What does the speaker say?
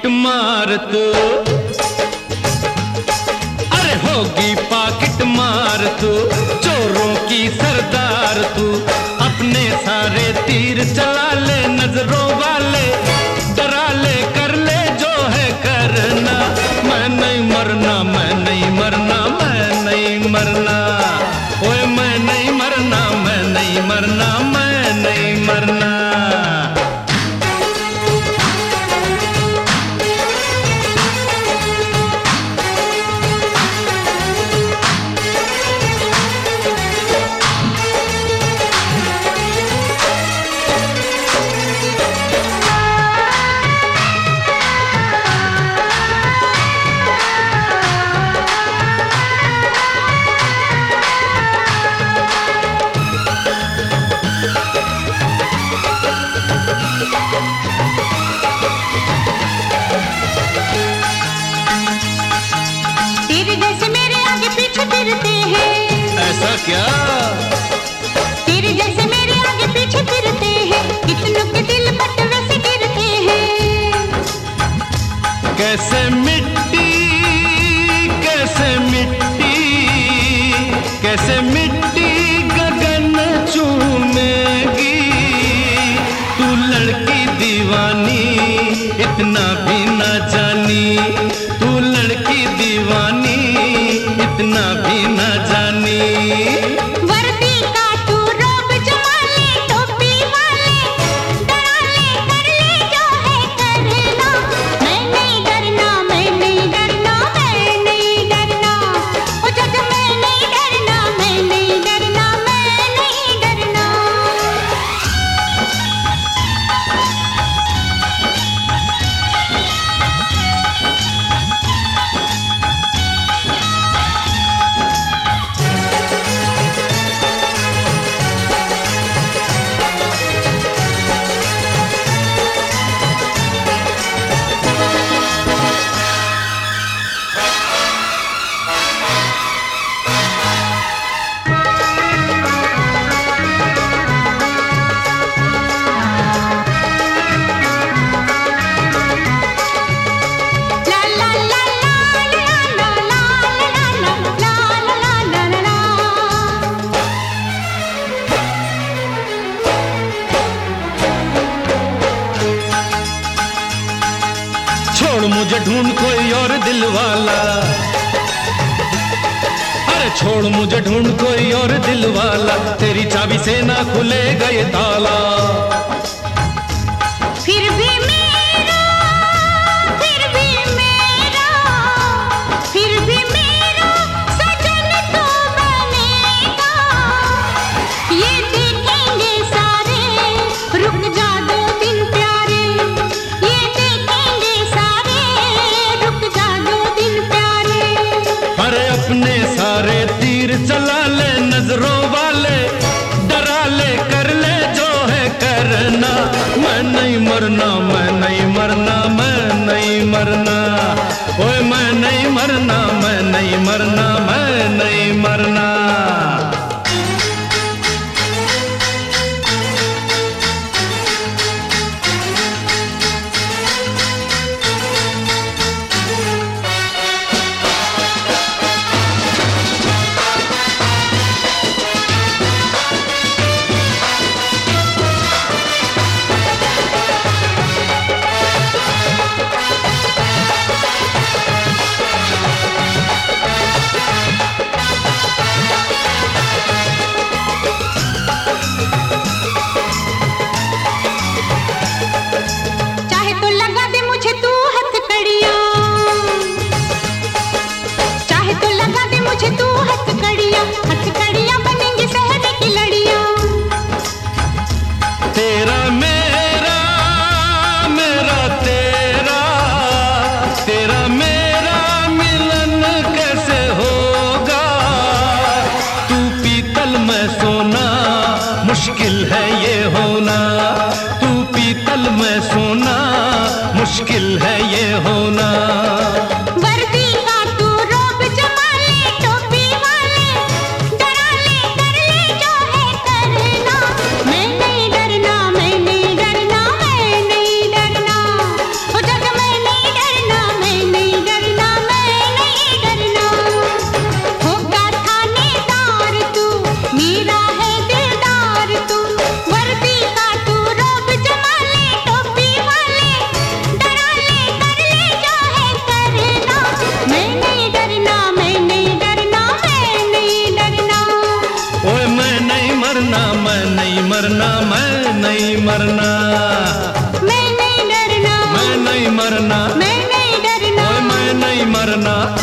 Packet मार तू अरे होगी पाकिट मार तू चोरों की सरदार तू। अपने सारे तीर चला ले नज़रों क्या? तेरे जैसे मेरे आगे पीछे फिरते हैं कितनों के दिल बटवे तो से गिरते हैं। कैसे मिट्टी कैसे मिट्टी कैसे मिट्टी गगन चूमेगी। तू लड़की दीवानी इतना भी ना जानी। तू लड़की दीवानी इतना भी ना Thank you. ढूंढ कोई और दिल वाला। अरे छोड़ मुझे ढूंढ कोई और दिल वाला। तेरी चाबी से ना खुले गए ताला। दिल है मरना। मैं नहीं डरना। मैं नहीं मरना। मैं नहीं डरना। मैं नहीं मरना।